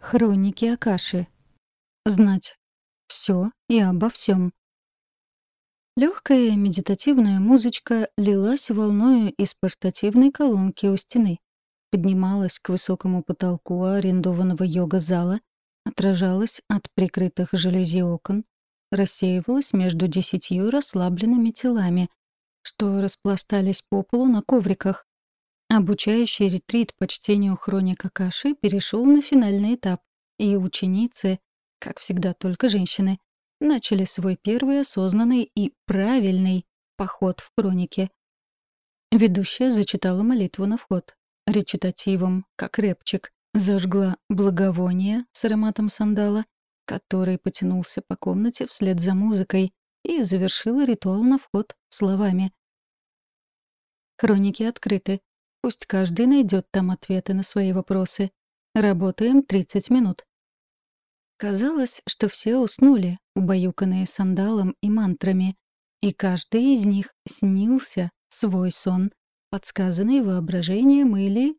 Хроники Акаши. Знать все и обо всем. Легкая медитативная музычка лилась волною из портативной колонки у стены, поднималась к высокому потолку арендованного йога-зала, отражалась от прикрытых жалюзи окон, рассеивалась между десятью расслабленными телами, что распластались по полу на ковриках, Обучающий ретрит по чтению хроника Каши перешел на финальный этап, и ученицы, как всегда только женщины, начали свой первый осознанный и правильный поход в хронике. Ведущая зачитала молитву на вход. Речитативом, как рэпчик, зажгла благовоние с ароматом сандала, который потянулся по комнате вслед за музыкой, и завершила ритуал на вход словами. Хроники открыты. Пусть каждый найдет там ответы на свои вопросы. Работаем 30 минут. Казалось, что все уснули, убаюканные сандалом и мантрами, и каждый из них снился свой сон, подсказанный воображением или...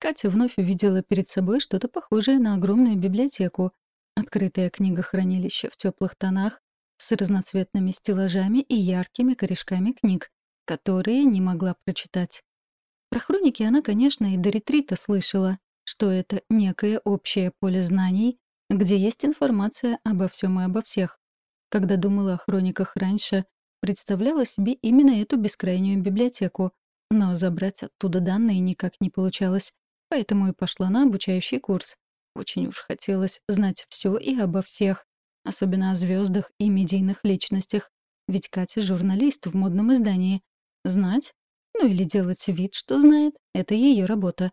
Катя вновь увидела перед собой что-то похожее на огромную библиотеку, открытое книгохранилище в теплых тонах, с разноцветными стеллажами и яркими корешками книг, которые не могла прочитать. Про хроники она, конечно, и до ретрита слышала, что это некое общее поле знаний, где есть информация обо всем и обо всех. Когда думала о хрониках раньше, представляла себе именно эту бескрайнюю библиотеку, но забрать оттуда данные никак не получалось, поэтому и пошла на обучающий курс. Очень уж хотелось знать все и обо всех, особенно о звездах и медийных личностях, ведь Катя — журналист в модном издании. Знать ну или делать вид, что знает. Это ее работа.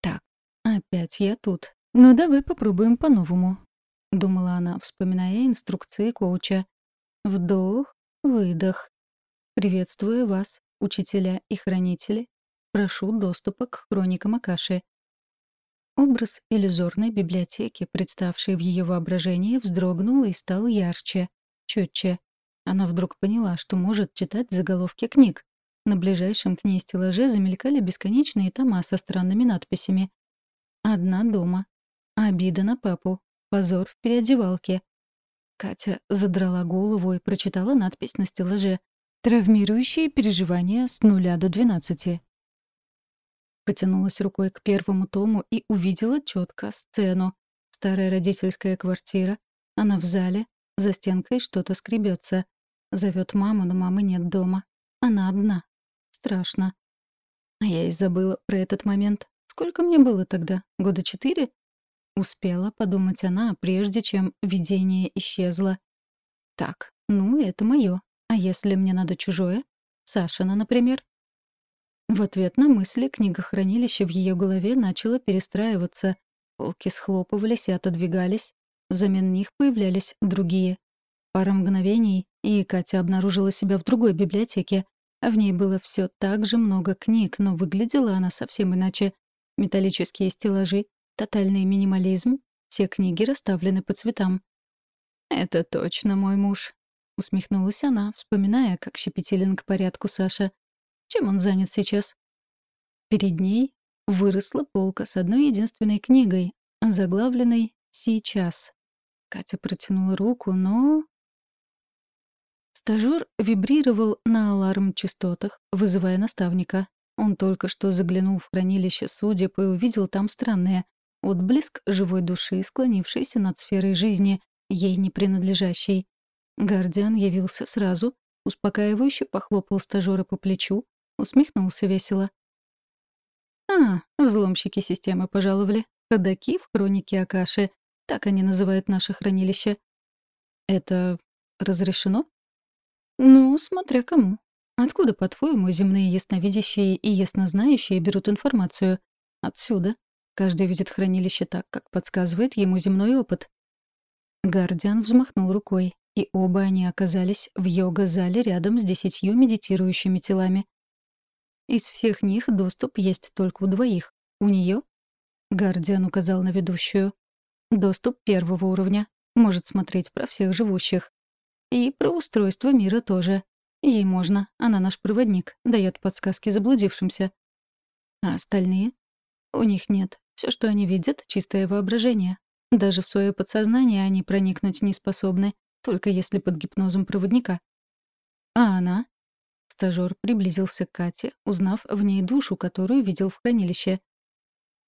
Так, опять я тут. Ну давай попробуем по-новому. Думала она, вспоминая инструкции коуча. Вдох, выдох. Приветствую вас, учителя и хранители. Прошу доступа к хроникам Акаши. Образ иллюзорной библиотеки, представший в ее воображении, вздрогнул и стал ярче, четче. Она вдруг поняла, что может читать заголовки книг. На ближайшем к ней стеллаже замелькали бесконечные тома со странными надписями. «Одна дома», «Обида на папу», «Позор в переодевалке». Катя задрала голову и прочитала надпись на стеллаже «Травмирующие переживания с нуля до двенадцати». Потянулась рукой к первому тому и увидела четко сцену. Старая родительская квартира. Она в зале, за стенкой что-то скребется. Зовет маму, но мамы нет дома. Она одна страшно. А я и забыла про этот момент. Сколько мне было тогда? Года четыре? Успела подумать она, прежде чем видение исчезло. Так, ну, это моё. А если мне надо чужое? Сашина, например? В ответ на мысли книгохранилище в ее голове начало перестраиваться. Полки схлопывались и отодвигались. Взамен них появлялись другие. Пара мгновений, и Катя обнаружила себя в другой библиотеке, в ней было все так же много книг, но выглядела она совсем иначе. Металлические стеллажи, тотальный минимализм, все книги расставлены по цветам. «Это точно мой муж», — усмехнулась она, вспоминая, как щепетилен к порядку Саша. «Чем он занят сейчас?» Перед ней выросла полка с одной единственной книгой, заглавленной «Сейчас». Катя протянула руку, но Стажёр вибрировал на аларм-частотах, вызывая наставника. Он только что заглянул в хранилище судеб и увидел там странное. Отблеск живой души, склонившейся над сферой жизни, ей не принадлежащей. Гардиан явился сразу, успокаивающе похлопал стажёра по плечу, усмехнулся весело. «А, взломщики системы пожаловали. Ходаки в хронике Акаши. Так они называют наше хранилище. Это разрешено?» «Ну, смотря кому. Откуда, по-твоему, земные ясновидящие и яснознающие берут информацию? Отсюда. Каждый видит хранилище так, как подсказывает ему земной опыт». Гардиан взмахнул рукой, и оба они оказались в йога-зале рядом с десятью медитирующими телами. Из всех них доступ есть только у двоих. У нее? Гардиан указал на ведущую. Доступ первого уровня. Может смотреть про всех живущих. И про устройство мира тоже. Ей можно, она наш проводник, дает подсказки заблудившимся. А остальные? У них нет Все, что они видят, — чистое воображение. Даже в свое подсознание они проникнуть не способны, только если под гипнозом проводника. А она? Стажёр приблизился к Кате, узнав в ней душу, которую видел в хранилище.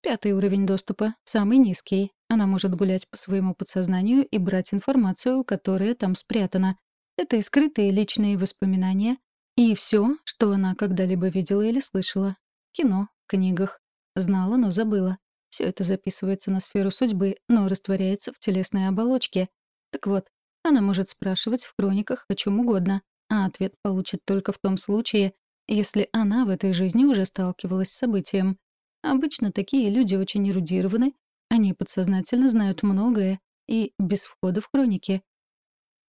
Пятый уровень доступа, самый низкий. Она может гулять по своему подсознанию и брать информацию, которая там спрятана. Это и скрытые личные воспоминания, и все, что она когда-либо видела или слышала. Кино, книгах. Знала, но забыла. Все это записывается на сферу судьбы, но растворяется в телесной оболочке. Так вот, она может спрашивать в хрониках о чем угодно, а ответ получит только в том случае, если она в этой жизни уже сталкивалась с событием. Обычно такие люди очень эрудированы, они подсознательно знают многое и без входа в хроники.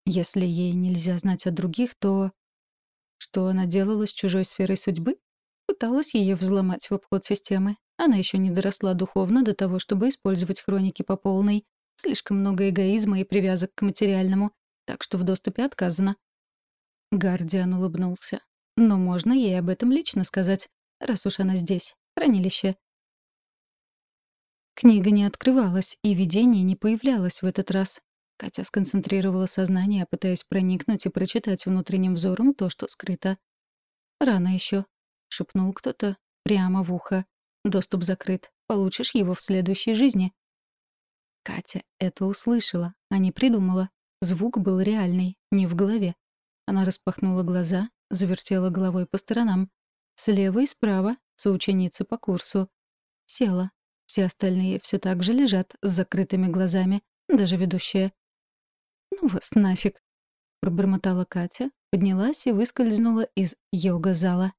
Если ей нельзя знать о других, то... Что она делала с чужой сферой судьбы? Пыталась ее взломать в обход системы. Она еще не доросла духовно до того, чтобы использовать хроники по полной. Слишком много эгоизма и привязок к материальному, так что в доступе отказано. Гардиан улыбнулся. Но можно ей об этом лично сказать, раз уж она здесь, хранилище. Книга не открывалась, и видение не появлялось в этот раз. Катя сконцентрировала сознание, пытаясь проникнуть и прочитать внутренним взором то, что скрыто. «Рано еще, шепнул кто-то прямо в ухо. Доступ закрыт. Получишь его в следующей жизни. Катя это услышала, а не придумала. Звук был реальный, не в голове. Она распахнула глаза, завертела головой по сторонам. Слева и справа — соученицы по курсу. Села. Все остальные все так же лежат с закрытыми глазами, даже ведущая. «Ну вас нафиг!» — пробормотала Катя, поднялась и выскользнула из йога-зала.